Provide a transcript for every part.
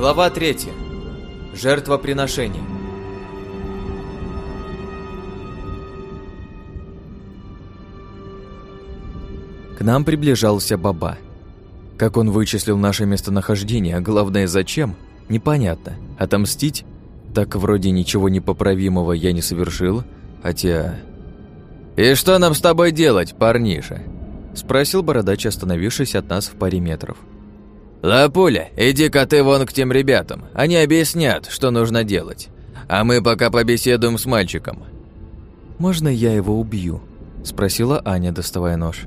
Глава 3. Жертвоприношение. К нам приближался Баба. Как он вычислил наше местонахождение, а главное зачем, непонятно. Отомстить? Так вроде ничего непоправимого я не совершил, хотя... «И что нам с тобой делать, парниша?» Спросил бородач, остановившись от нас в паре метров. «Лапуля, иди-ка ты вон к тем ребятам. Они объяснят, что нужно делать. А мы пока побеседуем с мальчиком». «Можно я его убью?» Спросила Аня, доставая нож.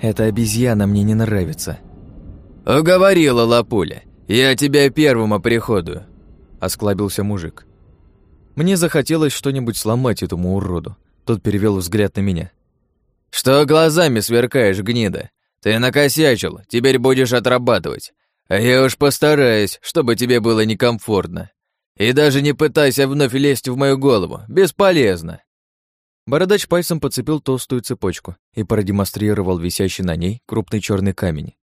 «Эта обезьяна мне не нравится». «Уговорила, Лапуля. Я тебя первым оприходую», — осклабился мужик. Мне захотелось что-нибудь сломать этому уроду. Тот перевел взгляд на меня. «Что глазами сверкаешь, гнида? Ты накосячил, теперь будешь отрабатывать. А я уж постараюсь, чтобы тебе было некомфортно. И даже не пытайся вновь лезть в мою голову, бесполезно». Бородач пальцем подцепил толстую цепочку и продемонстрировал висящий на ней крупный черный камень.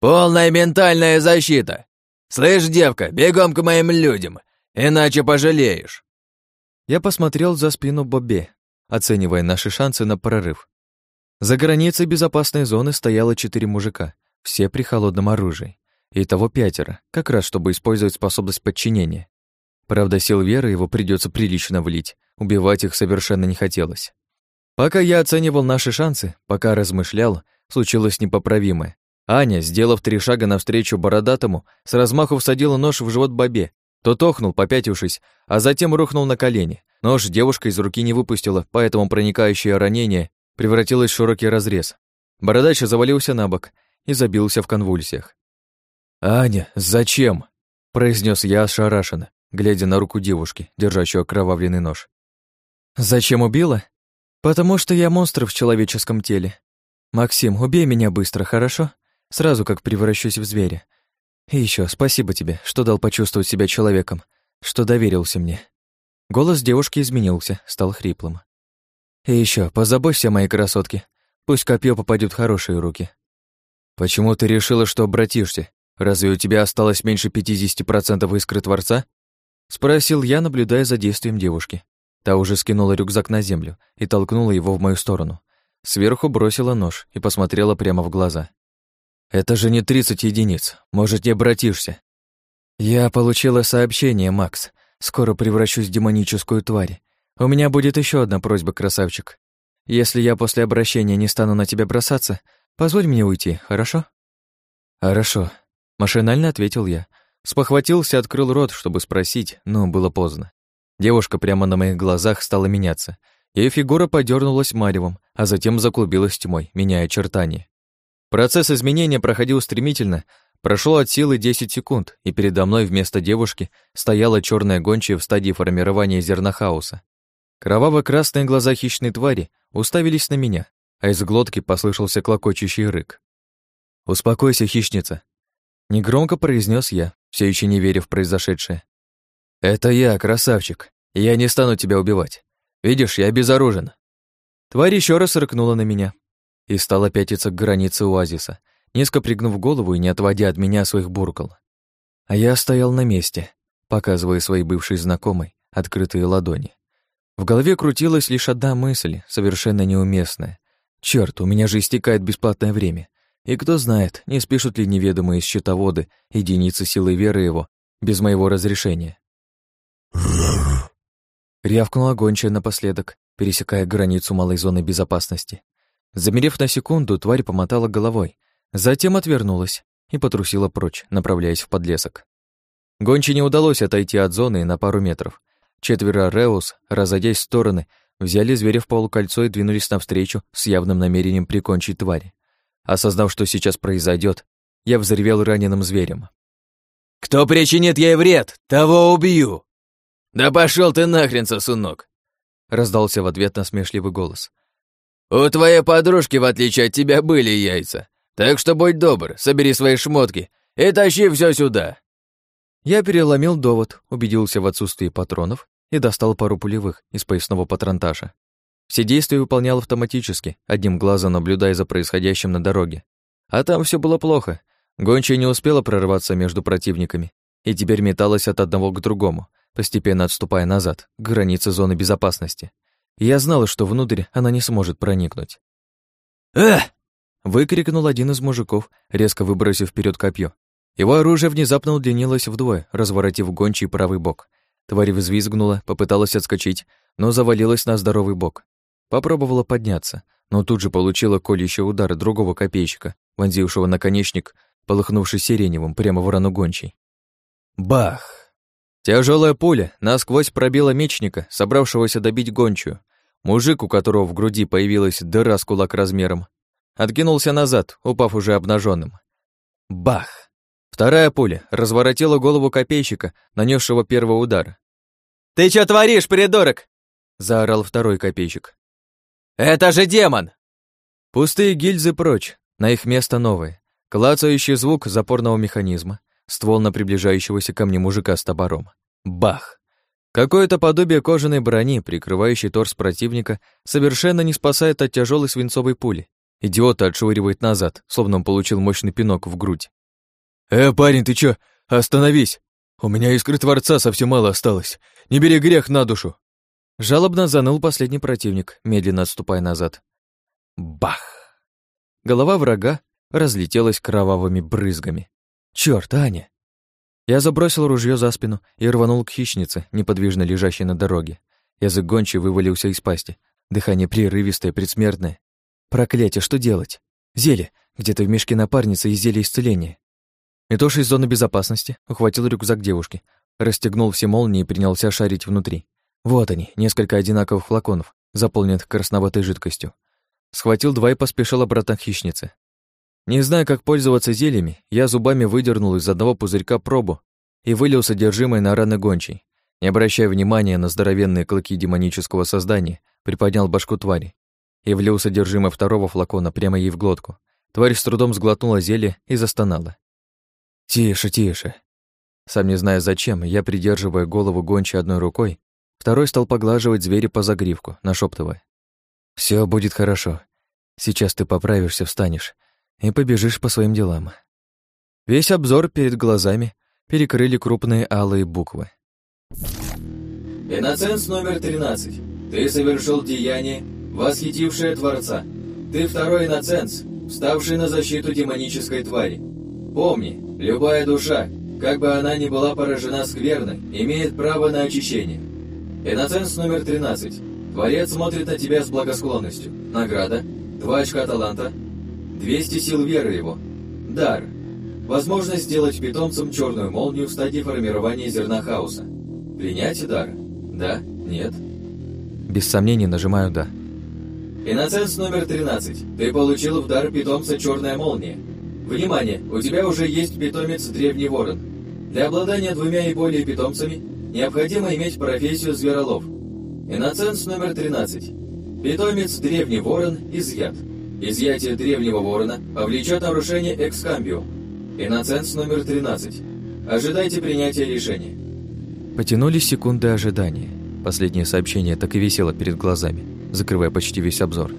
«Полная ментальная защита! Слышь, девка, бегом к моим людям, иначе пожалеешь!» Я посмотрел за спину Бобе, оценивая наши шансы на прорыв. За границей безопасной зоны стояло четыре мужика, все при холодном оружии. Итого пятеро, как раз чтобы использовать способность подчинения. Правда, сил веры его придется прилично влить, убивать их совершенно не хотелось. Пока я оценивал наши шансы, пока размышлял, случилось непоправимое. Аня, сделав три шага навстречу бородатому, с размаху всадила нож в живот бабе. Тот охнул, попятившись, а затем рухнул на колени. Нож девушка из руки не выпустила, поэтому проникающее ранение превратилось в широкий разрез. Бородач завалился на бок и забился в конвульсиях. «Аня, зачем?» – произнес я ошарашенно, глядя на руку девушки, держащую окровавленный нож. «Зачем убила? Потому что я монстр в человеческом теле. Максим, убей меня быстро, хорошо? Сразу как превращусь в зверя. И еще спасибо тебе, что дал почувствовать себя человеком, что доверился мне». Голос девушки изменился, стал хриплым. И еще, позаботься о моей красотке. Пусть копье попадет в хорошие руки. Почему ты решила, что обратишься? Разве у тебя осталось меньше 50% искры Творца? Спросил я, наблюдая за действием девушки. Та уже скинула рюкзак на землю и толкнула его в мою сторону. Сверху бросила нож и посмотрела прямо в глаза. «Это же не 30 единиц. Может, не обратишься?» «Я получила сообщение, Макс. Скоро превращусь в демоническую тварь. У меня будет еще одна просьба, красавчик. Если я после обращения не стану на тебя бросаться, позволь мне уйти, хорошо? Хорошо, машинально ответил я. Спохватился, открыл рот, чтобы спросить, но было поздно. Девушка прямо на моих глазах стала меняться. Ее фигура подернулась маревом, а затем заклубилась тьмой, меняя очертания. Процесс изменения проходил стремительно, прошло от силы 10 секунд, и передо мной вместо девушки стояла черная гончая в стадии формирования зерна хаоса. Кроваво-красные глаза хищной твари уставились на меня, а из глотки послышался клокочущий рык. «Успокойся, хищница!» Негромко произнес я, все еще не веря в произошедшее. «Это я, красавчик, я не стану тебя убивать. Видишь, я безоружен». Тварь еще раз рыкнула на меня и стала пятиться к границе оазиса, низко пригнув голову и не отводя от меня своих буркал. А я стоял на месте, показывая своей бывшей знакомой открытые ладони. В голове крутилась лишь одна мысль, совершенно неуместная. Черт, у меня же истекает бесплатное время. И кто знает, не спишут ли неведомые счетоводы единицы силы веры его без моего разрешения. Рявкнула гончая напоследок, пересекая границу малой зоны безопасности. Замерев на секунду, тварь помотала головой, затем отвернулась и потрусила прочь, направляясь в подлесок. Гонче не удалось отойти от зоны на пару метров, Четверо Реус, разойдясь в стороны, взяли зверя в полукольцо и двинулись навстречу с явным намерением прикончить тварь. Осознав, что сейчас произойдет, я взревел раненым зверем. «Кто причинит ей вред, того убью!» «Да пошел ты нахрен, сосунок!» Раздался в ответ насмешливый голос. «У твоей подружки, в отличие от тебя, были яйца. Так что будь добр, собери свои шмотки и тащи все сюда!» Я переломил довод, убедился в отсутствии патронов и достал пару пулевых из поясного патронташа. Все действия выполнял автоматически, одним глазом наблюдая за происходящим на дороге. А там все было плохо. Гончая не успела прорваться между противниками, и теперь металась от одного к другому, постепенно отступая назад, к границе зоны безопасности. Я знала, что внутрь она не сможет проникнуть. «Эх!» — выкрикнул один из мужиков, резко выбросив вперед копье. Его оружие внезапно удлинилось вдвое, разворотив гончий правый бок. Тварь взвизгнула, попыталась отскочить, но завалилась на здоровый бок. Попробовала подняться, но тут же получила колющий удар другого копейщика, вонзившего наконечник, полыхнувший сиреневым прямо в рану гончей. Бах! Тяжелая пуля насквозь пробила мечника, собравшегося добить гончую. Мужик, у которого в груди появилась дыра с кулак размером, откинулся назад, упав уже обнаженным. Бах! Вторая пуля разворотила голову копейщика, нанесшего первый удар. «Ты что творишь, придурок?» — заорал второй копейщик. «Это же демон!» Пустые гильзы прочь, на их место новые. Клацающий звук запорного механизма, ствол на приближающегося ко мне мужика с топором. Бах! Какое-то подобие кожаной брони, прикрывающей торс противника, совершенно не спасает от тяжелой свинцовой пули. Идиота отшвыривает назад, словно он получил мощный пинок в грудь. «Э, парень, ты чё? Остановись! У меня искры Творца совсем мало осталось. Не бери грех на душу!» Жалобно заныл последний противник, медленно отступая назад. Бах! Голова врага разлетелась кровавыми брызгами. Чёрт, Аня! Я забросил ружье за спину и рванул к хищнице, неподвижно лежащей на дороге. Язык гончий вывалился из пасти. Дыхание прерывистое, предсмертное. Проклятие, что делать? Зелье. Где-то в мешке напарницы и зелье исцеления. Метоша из зоны безопасности ухватил рюкзак девушки, расстегнул все молнии и принялся шарить внутри. Вот они, несколько одинаковых флаконов, заполненных красноватой жидкостью. Схватил два и поспешил обратно к хищнице. Не зная, как пользоваться зельями, я зубами выдернул из одного пузырька пробу и вылил содержимое на раны гончей. Не обращая внимания на здоровенные клыки демонического создания, приподнял башку твари и влил содержимое второго флакона прямо ей в глотку. Тварь с трудом сглотнула зелье и застонала. «Тише, тише». Сам не зная зачем, я, придерживая голову гончей одной рукой, второй стал поглаживать зверя по загривку, нашептывая. Все будет хорошо. Сейчас ты поправишься, встанешь и побежишь по своим делам». Весь обзор перед глазами перекрыли крупные алые буквы. «Иноценс номер 13. Ты совершил деяние, восхитившее Творца. Ты второй иноценс, вставший на защиту демонической твари. Помни, любая душа, как бы она ни была поражена скверной, имеет право на очищение. Иноценс номер 13. Творец смотрит на тебя с благосклонностью. Награда. Два очка таланта. 200 сил веры его. Дар. Возможность сделать питомцем черную молнию в стадии формирования зерна хаоса. Принять дар? Да? Нет? Без сомнений нажимаю «да». Иноценс номер 13. Ты получил в дар питомца черная молния. Внимание! У тебя уже есть питомец Древний Ворон. Для обладания двумя и более питомцами необходимо иметь профессию Зверолов. Иноценс номер 13. Питомец Древний Ворон изъят. Изъятие Древнего Ворона повлечет нарушение экскамбио. Иноценс номер 13. Ожидайте принятия решения. Потянулись секунды ожидания. Последнее сообщение так и висело перед глазами, закрывая почти весь обзор.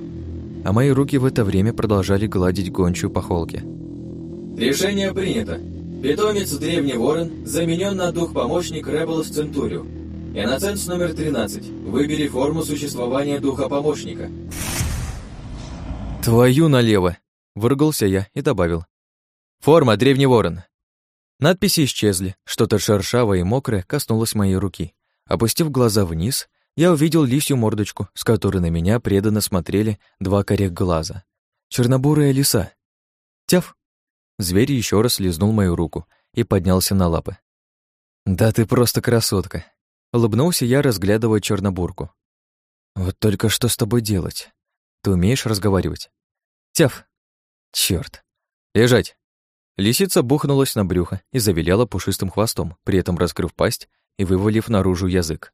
А мои руки в это время продолжали гладить гончую по холке. Решение принято. Питомец Древний Ворон заменен на дух-помощник Ребелс Центурио. Иноценс номер 13. Выбери форму существования духа-помощника. «Твою налево!» – выругался я и добавил. «Форма Древний Ворон». Надписи исчезли, что-то шершавое и мокрое коснулось моей руки. Опустив глаза вниз, я увидел лисью мордочку, с которой на меня преданно смотрели два корих глаза. Чернобурая лиса. Тяф! Зверь еще раз лизнул мою руку и поднялся на лапы. «Да ты просто красотка!» Улыбнулся я, разглядывая чернобурку. «Вот только что с тобой делать? Ты умеешь разговаривать?» «Тяф!» Черт! Лежать!» Лисица бухнулась на брюхо и завиляла пушистым хвостом, при этом раскрыв пасть и вывалив наружу язык.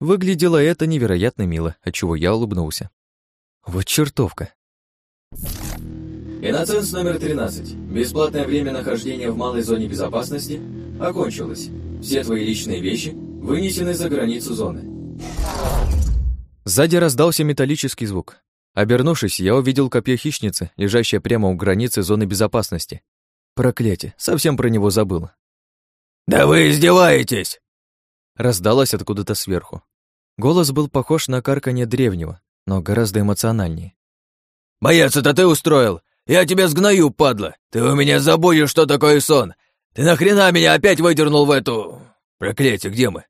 Выглядело это невероятно мило, отчего я улыбнулся. Вот чертовка. Иноценс номер 13. Бесплатное время нахождения в малой зоне безопасности окончилось. Все твои личные вещи вынесены за границу зоны. Сзади раздался металлический звук. Обернувшись, я увидел копье хищницы, лежащее прямо у границы зоны безопасности. Проклятие, совсем про него забыл. «Да вы издеваетесь!» Раздалось откуда-то сверху. Голос был похож на карканье древнего, но гораздо эмоциональнее. «Боец, это ты устроил! Я тебя сгною, падла! Ты у меня забудешь, что такое сон! Ты нахрена меня опять выдернул в эту... Проклятие, где мы?»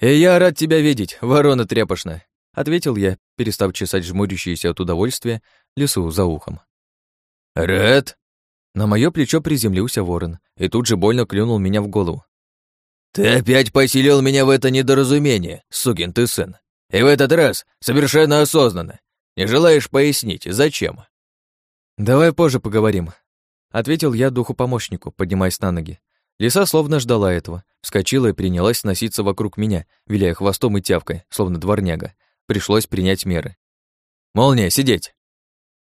«И я рад тебя видеть, ворона тряпошная», — ответил я, перестав чесать жмурящиеся от удовольствия лесу за ухом. «Рад?» На мое плечо приземлился ворон и тут же больно клюнул меня в голову. «Ты опять поселил меня в это недоразумение, сукин ты сын. И в этот раз совершенно осознанно. Не желаешь пояснить, зачем?» «Давай позже поговорим», — ответил я духу-помощнику, поднимаясь на ноги. Лиса словно ждала этого, вскочила и принялась носиться вокруг меня, виляя хвостом и тявкой, словно дворняга. Пришлось принять меры. «Молния, сидеть!»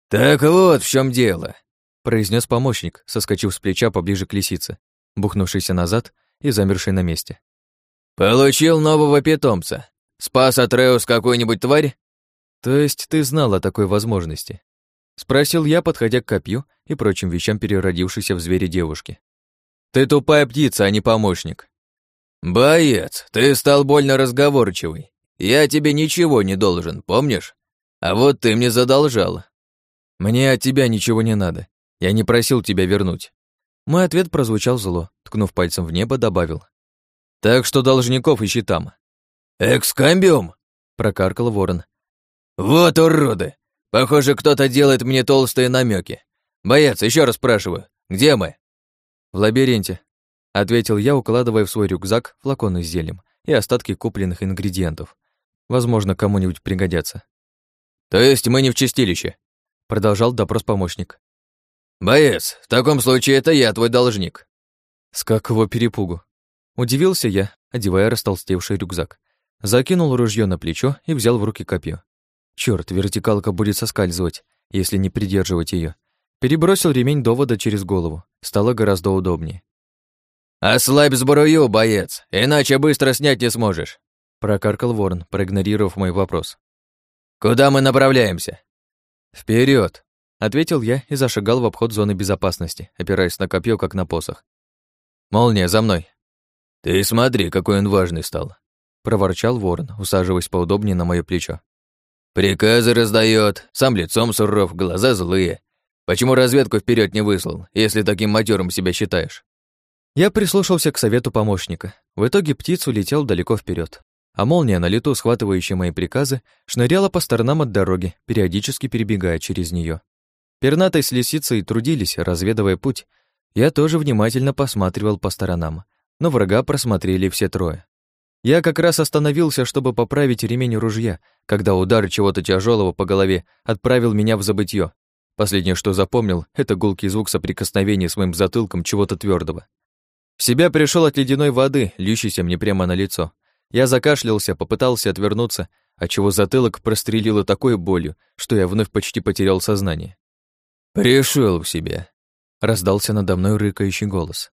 «Так вот в чем дело», — произнес помощник, соскочив с плеча поближе к лисице, бухнувшийся назад и замерший на месте. «Получил нового питомца. Спас от Реус какую-нибудь тварь?» «То есть ты знал о такой возможности?» Спросил я, подходя к копью и прочим вещам переродившейся в звере девушки. «Ты тупая птица, а не помощник». «Боец, ты стал больно разговорчивый. Я тебе ничего не должен, помнишь? А вот ты мне задолжал». «Мне от тебя ничего не надо. Я не просил тебя вернуть». Мой ответ прозвучал зло, ткнув пальцем в небо, добавил. «Так что должников ищи там». «Экскамбиум?» — прокаркал ворон. «Вот уроды! Похоже, кто-то делает мне толстые намеки. Боец, еще раз спрашиваю, где мы?» «В лабиринте», — ответил я, укладывая в свой рюкзак флаконы с зельем и остатки купленных ингредиентов. Возможно, кому-нибудь пригодятся. «То есть мы не в чистилище?» — продолжал допрос помощник. «Боец, в таком случае это я твой должник». С какого перепугу? Удивился я, одевая растолстевший рюкзак. Закинул ружье на плечо и взял в руки копье. Черт, вертикалка будет соскальзывать, если не придерживать ее. Перебросил ремень довода через голову. Стало гораздо удобнее. «Ослабь сбрую, боец, иначе быстро снять не сможешь», прокаркал ворон, проигнорировав мой вопрос. «Куда мы направляемся?» Вперед, ответил я и зашагал в обход зоны безопасности, опираясь на копье, как на посох. «Молния, за мной!» «Ты смотри, какой он важный стал!» проворчал ворон, усаживаясь поудобнее на мое плечо. Приказы раздает, сам лицом суров, глаза злые. Почему разведку вперед не выслал, если таким матерым себя считаешь? Я прислушался к совету помощника. В итоге птиц улетел далеко вперед, а молния на лету, схватывающая мои приказы, шныряла по сторонам от дороги, периодически перебегая через нее. Пернатой с лисицей трудились, разведывая путь. Я тоже внимательно посматривал по сторонам, но врага просмотрели все трое. Я как раз остановился, чтобы поправить ремень ружья, когда удар чего-то тяжелого по голове отправил меня в забытье. Последнее, что запомнил, это гулкий звук соприкосновения с моим затылком чего-то твердого. В себя пришел от ледяной воды, льющейся мне прямо на лицо. Я закашлялся, попытался отвернуться, отчего затылок прострелило такой болью, что я вновь почти потерял сознание. «Пришел в себя», — раздался надо мной рыкающий голос.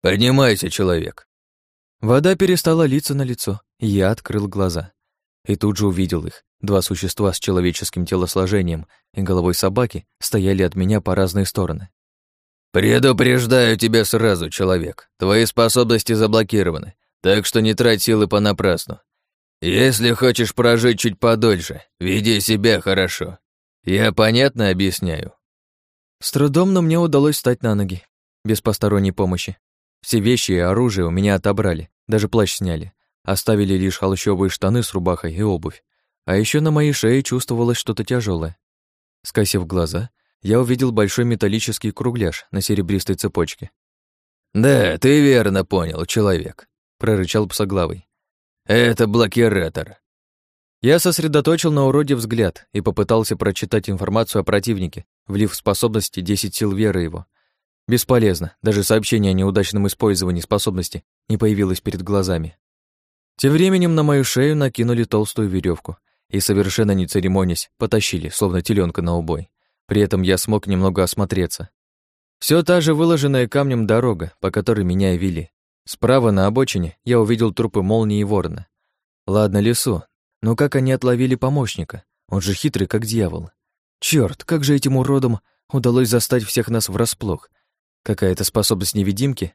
«Поднимайся, человек. Вода перестала литься на лицо, и я открыл глаза. И тут же увидел их. Два существа с человеческим телосложением и головой собаки стояли от меня по разные стороны. «Предупреждаю тебя сразу, человек. Твои способности заблокированы, так что не трать силы понапрасну. Если хочешь прожить чуть подольше, веди себя хорошо. Я понятно объясняю?» С трудом, но мне удалось встать на ноги, без посторонней помощи. Все вещи и оружие у меня отобрали, даже плащ сняли. Оставили лишь холщовые штаны с рубахой и обувь. А еще на моей шее чувствовалось что-то тяжелое. Скосив глаза, я увидел большой металлический кругляш на серебристой цепочке. «Да, ты верно понял, человек», — прорычал псоглавый. «Это блокиратор». Я сосредоточил на уроде взгляд и попытался прочитать информацию о противнике, влив в способности 10 сил веры его. Бесполезно, даже сообщение о неудачном использовании способности не появилось перед глазами. Тем временем на мою шею накинули толстую веревку и, совершенно не церемонясь, потащили, словно теленка на убой. При этом я смог немного осмотреться. Все та же выложенная камнем дорога, по которой меня и вели. Справа на обочине я увидел трупы молнии и ворона. Ладно, лесу, но как они отловили помощника? Он же хитрый, как дьявол. Черт, как же этим уродам удалось застать всех нас врасплох? Какая-то способность невидимки?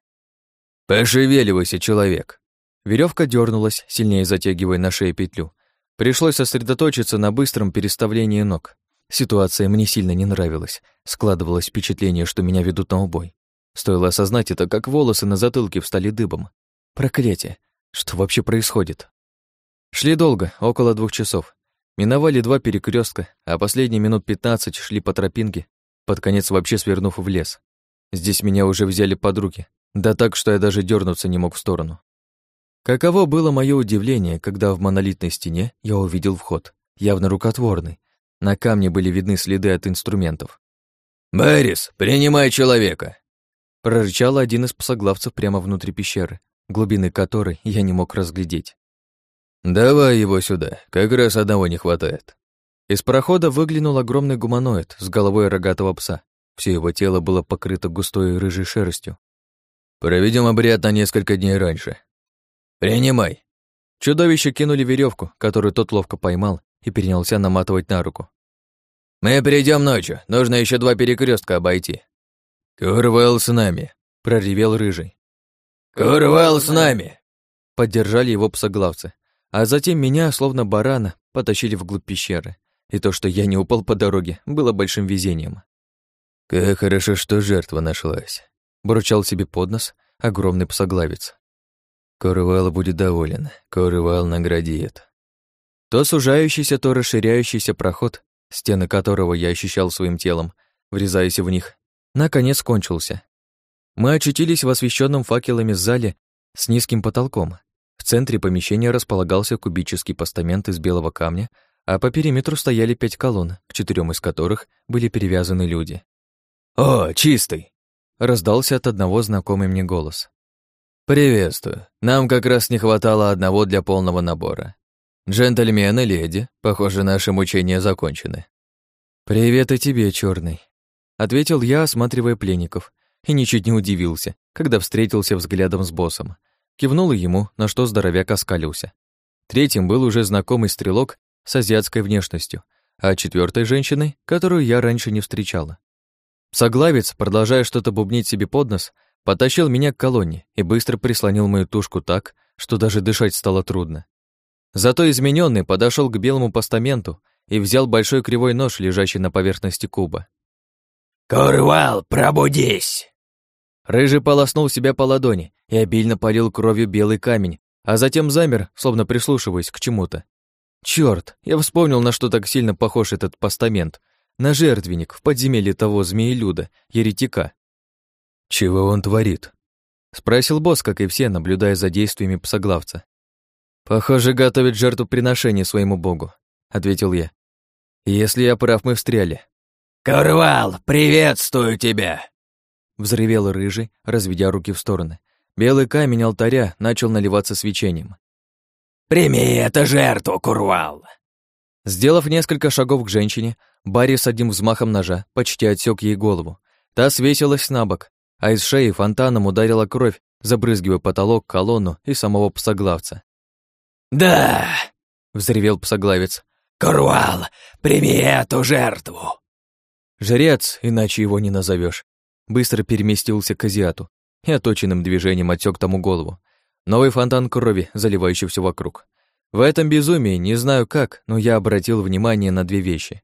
«Пошевеливайся, человек!» Веревка дернулась, сильнее затягивая на шее петлю. Пришлось сосредоточиться на быстром переставлении ног. Ситуация мне сильно не нравилась. Складывалось впечатление, что меня ведут на убой. Стоило осознать это, как волосы на затылке встали дыбом. Проклятие! Что вообще происходит? Шли долго, около двух часов. Миновали два перекрестка, а последние минут пятнадцать шли по тропинке, под конец вообще свернув в лес. Здесь меня уже взяли под руки, да так, что я даже дернуться не мог в сторону. Каково было мое удивление, когда в монолитной стене я увидел вход, явно рукотворный. На камне были видны следы от инструментов. «Бэрис, принимай человека!» Прорычал один из псоглавцев прямо внутри пещеры, глубины которой я не мог разглядеть. «Давай его сюда, как раз одного не хватает». Из прохода выглянул огромный гуманоид с головой рогатого пса. Все его тело было покрыто густой рыжей шерстью. Проведем обряд на несколько дней раньше. Принимай. Чудовище кинули веревку, которую тот ловко поймал и перенялся наматывать на руку. Мы придем ночью, нужно еще два перекрестка обойти. Курвал с нами, проревел рыжий. Курвал с нами. Поддержали его псоглавцы, а затем меня, словно барана, потащили вглубь пещеры. И то, что я не упал по дороге, было большим везением. Как хорошо, что жертва нашлась бурчал себе под нос огромный псоглавец. Корвал будет доволен, Корвал наградит. То сужающийся, то расширяющийся проход, стены которого я ощущал своим телом, врезаясь в них, наконец кончился. Мы очутились в освещенном факелами зале с низким потолком. В центре помещения располагался кубический постамент из белого камня, а по периметру стояли пять колонн, к четырем из которых были перевязаны люди. «О, чистый!» Раздался от одного знакомый мне голос. «Приветствую. Нам как раз не хватало одного для полного набора. Джентльмены, леди, похоже, наши мучения закончены». «Привет и тебе, черный, ответил я, осматривая пленников, и ничуть не удивился, когда встретился взглядом с боссом. Кивнул ему, на что здоровяк оскалился. Третьим был уже знакомый стрелок с азиатской внешностью, а четвертой женщиной, которую я раньше не встречала. Соглавец, продолжая что-то бубнить себе под нос, потащил меня к колонне и быстро прислонил мою тушку так, что даже дышать стало трудно. Зато измененный подошел к белому постаменту и взял большой кривой нож, лежащий на поверхности куба. «Курвал, пробудись!» Рыжий полоснул себя по ладони и обильно полил кровью белый камень, а затем замер, словно прислушиваясь к чему-то. Черт, я вспомнил, на что так сильно похож этот постамент, на жертвенник в подземелье того змеелюда, еретика. «Чего он творит?» — спросил босс, как и все, наблюдая за действиями псоглавца. «Похоже, готовит жертвоприношение своему богу», — ответил я. «Если я прав, мы встряли». «Курвал, приветствую тебя!» Взревел рыжий, разведя руки в стороны. Белый камень алтаря начал наливаться свечением. «Прими это жертву, Курвал!» Сделав несколько шагов к женщине, Барри с одним взмахом ножа почти отсек ей голову. Та свесилась на бок, а из шеи фонтаном ударила кровь, забрызгивая потолок, колонну и самого псоглавца. «Да!» — взревел псоглавец. «Курвал, прими эту жертву!» Жрец, иначе его не назовешь, быстро переместился к азиату и оточенным движением отсек тому голову. Новый фонтан крови, заливающий все вокруг. В этом безумии, не знаю как, но я обратил внимание на две вещи.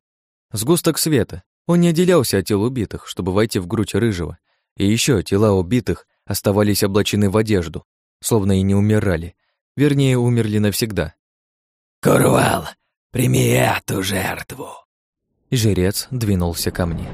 Сгусток света. Он не отделялся от тел убитых, чтобы войти в грудь рыжего. И еще тела убитых оставались облачены в одежду, словно и не умирали. Вернее, умерли навсегда. «Курвал, прими эту жертву!» Жрец двинулся ко мне.